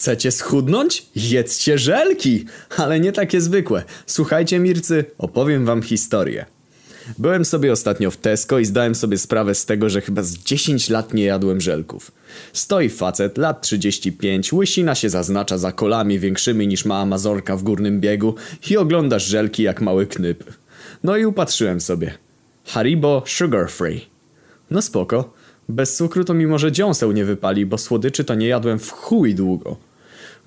Chcecie schudnąć? Jedzcie żelki! Ale nie takie zwykłe. Słuchajcie, Mircy, opowiem wam historię. Byłem sobie ostatnio w Tesco i zdałem sobie sprawę z tego, że chyba z 10 lat nie jadłem żelków. Stoi facet, lat 35, łysina się zaznacza za kolami większymi niż ma Amazorka w górnym biegu i oglądasz żelki jak mały knyp. No i upatrzyłem sobie. Haribo Sugar Free. No spoko. Bez cukru to mimo, że dziąseł nie wypali, bo słodyczy to nie jadłem w chuj długo.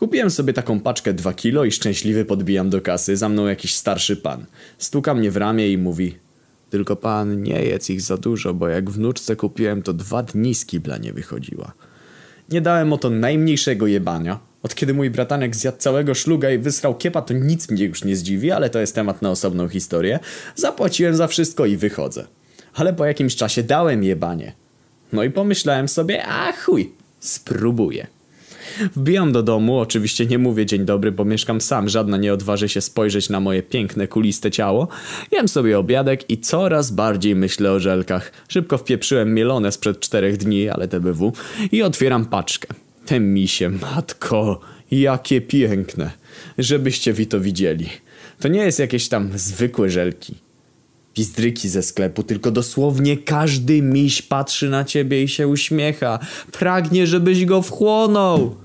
Kupiłem sobie taką paczkę 2 kilo i szczęśliwy podbijam do kasy, za mną jakiś starszy pan. Stuka mnie w ramię i mówi Tylko pan nie jedz ich za dużo, bo jak wnuczce kupiłem to dwa dni z kibla nie wychodziła. Nie dałem o to najmniejszego jebania. Od kiedy mój bratanek zjadł całego szluga i wysrał kiepa, to nic mnie już nie zdziwi, ale to jest temat na osobną historię. Zapłaciłem za wszystko i wychodzę. Ale po jakimś czasie dałem jebanie. No i pomyślałem sobie, a chuj, spróbuję. Wbijam do domu, oczywiście nie mówię dzień dobry, bo mieszkam sam, żadna nie odważy się spojrzeć na moje piękne, kuliste ciało. Jem sobie obiadek i coraz bardziej myślę o żelkach. Szybko wpieprzyłem mielone sprzed czterech dni, ale TBW, i otwieram paczkę. Te misie, matko, jakie piękne. Żebyście wi to widzieli. To nie jest jakieś tam zwykłe żelki pizdryki ze sklepu, tylko dosłownie każdy miś patrzy na ciebie i się uśmiecha. Pragnie, żebyś go wchłonął.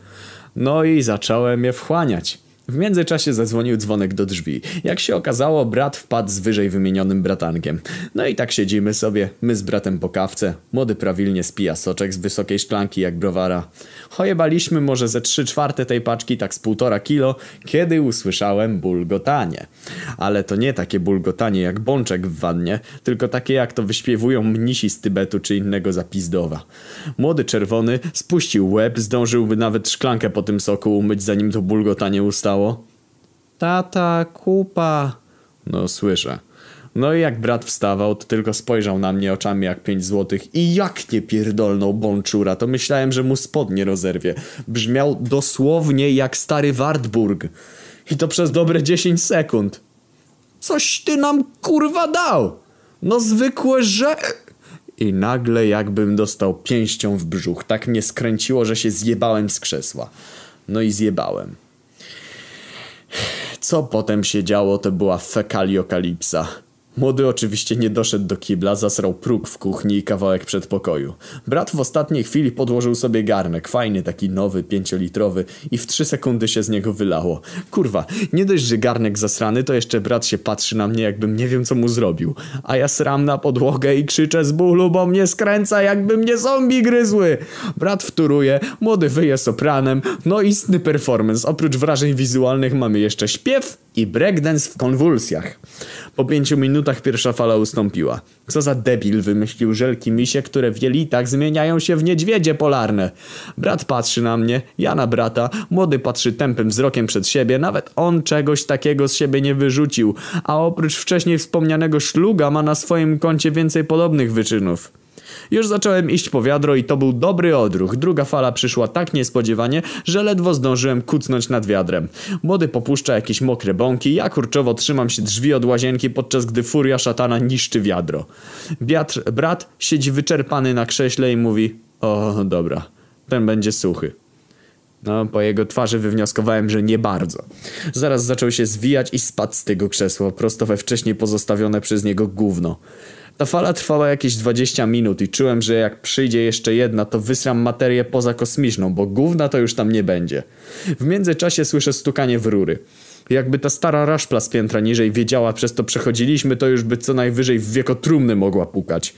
No i zacząłem je wchłaniać. W międzyczasie zadzwonił dzwonek do drzwi. Jak się okazało, brat wpadł z wyżej wymienionym bratankiem. No i tak siedzimy sobie, my z bratem po kawce. Młody prawilnie spija soczek z wysokiej szklanki jak browara. Chojebaliśmy może ze trzy czwarte tej paczki, tak z półtora kilo, kiedy usłyszałem bulgotanie. Ale to nie takie bulgotanie jak bączek w wannie, tylko takie jak to wyśpiewują mnisi z Tybetu czy innego zapizdowa. Młody czerwony spuścił łeb, zdążyłby nawet szklankę po tym soku umyć zanim to bulgotanie ustało Tata, kupa. No słyszę. No i jak brat wstawał, to tylko spojrzał na mnie oczami jak pięć złotych i jak nie pierdolnął bączura, to myślałem, że mu spodnie rozerwie. Brzmiał dosłownie jak stary Wartburg. I to przez dobre 10 sekund. Coś ty nam kurwa dał! No zwykłe, że... I nagle jakbym dostał pięścią w brzuch. Tak mnie skręciło, że się zjebałem z krzesła. No i zjebałem. Co potem się działo, to była fekaliokalipsa. Młody oczywiście nie doszedł do kibla, zasrał próg w kuchni i kawałek przedpokoju. Brat w ostatniej chwili podłożył sobie garnek, fajny, taki nowy, pięciolitrowy i w trzy sekundy się z niego wylało. Kurwa, nie dość, że garnek zasrany, to jeszcze brat się patrzy na mnie, jakbym nie wiem co mu zrobił. A ja sram na podłogę i krzyczę z bólu, bo mnie skręca, jakby mnie zombie gryzły. Brat wtóruje, młody wyje sopranem, no istny performance. Oprócz wrażeń wizualnych mamy jeszcze śpiew i breakdance w konwulsjach. Po pięciu minutach pierwsza fala ustąpiła. Co za debil wymyślił żelki misie, które w jelitach zmieniają się w niedźwiedzie polarne. Brat patrzy na mnie, ja na brata, młody patrzy tępym wzrokiem przed siebie, nawet on czegoś takiego z siebie nie wyrzucił, a oprócz wcześniej wspomnianego szluga ma na swoim koncie więcej podobnych wyczynów. Już zacząłem iść po wiadro i to był dobry odruch. Druga fala przyszła tak niespodziewanie, że ledwo zdążyłem kucnąć nad wiadrem. Młody popuszcza jakieś mokre bąki, ja kurczowo trzymam się drzwi od łazienki, podczas gdy furia szatana niszczy wiadro. Wiatr, brat siedzi wyczerpany na krześle i mówi o dobra, ten będzie suchy. No, po jego twarzy wywnioskowałem, że nie bardzo. Zaraz zaczął się zwijać i spadł z tego krzesła, prosto we wcześniej pozostawione przez niego gówno. Ta fala trwała jakieś 20 minut i czułem, że jak przyjdzie jeszcze jedna, to wysram materię pozakosmiczną, bo gówna to już tam nie będzie. W międzyczasie słyszę stukanie w rury. Jakby ta stara raszpla z piętra niżej wiedziała, przez to przechodziliśmy, to już by co najwyżej w wieko trumny mogła pukać.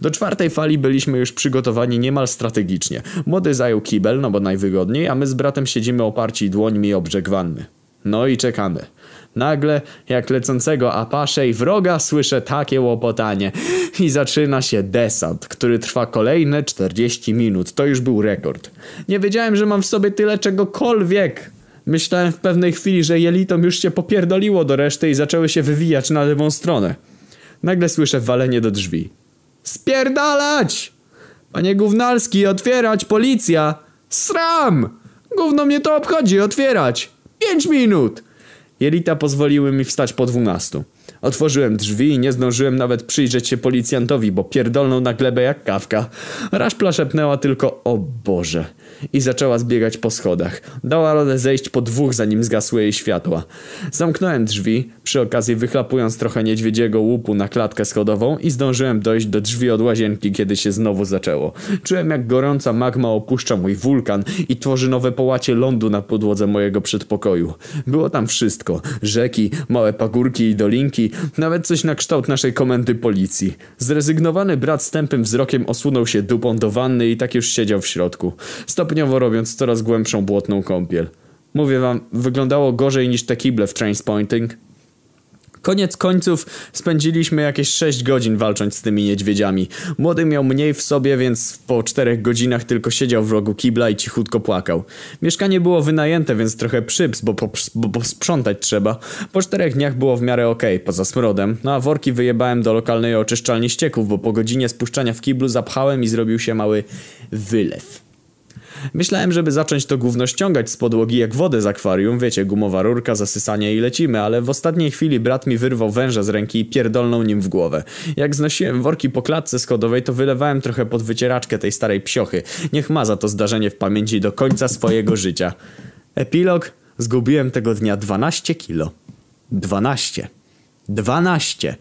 Do czwartej fali byliśmy już przygotowani niemal strategicznie. Młody zajął kibel, no bo najwygodniej, a my z bratem siedzimy oparci dłońmi o brzeg wanny. No i czekamy. Nagle, jak lecącego Apache i wroga, słyszę takie łopotanie. I zaczyna się desant, który trwa kolejne 40 minut. To już był rekord. Nie wiedziałem, że mam w sobie tyle czegokolwiek. Myślałem w pewnej chwili, że jelitom już się popierdoliło do reszty i zaczęły się wywijać na lewą stronę. Nagle słyszę walenie do drzwi. Spierdalać! Panie Gównalski, otwierać, policja! Sram! Gówno mnie to obchodzi, otwierać! Pięć minut! Jelita pozwoliły mi wstać po dwunastu. Otworzyłem drzwi i nie zdążyłem nawet przyjrzeć się policjantowi, bo pierdolnął na glebę jak kawka. Raszpla szepnęła tylko o Boże i zaczęła zbiegać po schodach. Dała radę zejść po dwóch, zanim zgasły jej światła. Zamknąłem drzwi, przy okazji wychlapując trochę niedźwiedziego łupu na klatkę schodową i zdążyłem dojść do drzwi od łazienki, kiedy się znowu zaczęło. Czułem jak gorąca magma opuszcza mój wulkan i tworzy nowe połacie lądu na podłodze mojego przedpokoju. Było tam wszystko. Rzeki, małe pagórki i dolinki, nawet coś na kształt naszej komendy policji. Zrezygnowany brat z tępym wzrokiem osunął się dupą do wanny i tak już siedział w środku. Stopniowo robiąc coraz głębszą błotną kąpiel. Mówię wam, wyglądało gorzej niż te kible w Trainspotting. Koniec końców spędziliśmy jakieś 6 godzin walcząc z tymi niedźwiedziami. Młody miał mniej w sobie, więc po 4 godzinach tylko siedział w rogu kibla i cichutko płakał. Mieszkanie było wynajęte, więc trochę przyps, bo, bo, bo, trzeba. Po 4 dniach było w miarę okej, okay, poza smrodem. No a worki wyjebałem do lokalnej oczyszczalni ścieków, bo po godzinie spuszczania w kiblu zapchałem i zrobił się mały wylew. Myślałem, żeby zacząć to gówno ściągać z podłogi jak wodę z akwarium, wiecie, gumowa rurka, zasysanie i lecimy, ale w ostatniej chwili brat mi wyrwał węża z ręki i pierdolnął nim w głowę. Jak znosiłem worki po klatce schodowej, to wylewałem trochę pod wycieraczkę tej starej psiochy. Niech ma za to zdarzenie w pamięci do końca swojego życia. Epilog? Zgubiłem tego dnia 12 kilo. 12. 12.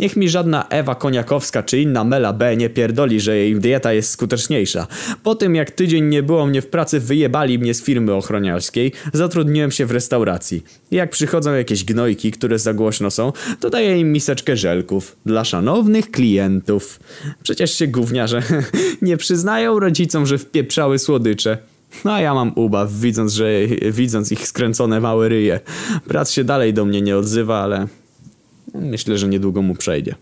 Niech mi żadna Ewa Koniakowska czy inna Mela B nie pierdoli, że jej dieta jest skuteczniejsza. Po tym jak tydzień nie było mnie w pracy, wyjebali mnie z firmy ochroniarskiej, zatrudniłem się w restauracji. Jak przychodzą jakieś gnojki, które za głośno są, to daję im miseczkę żelków. Dla szanownych klientów. Przecież się gówniarze nie przyznają rodzicom, że wpieprzały słodycze. No a ja mam ubaw, widząc, że, widząc ich skręcone małe ryje. Brat się dalej do mnie nie odzywa, ale Myślę, że niedługo mu przejdzie.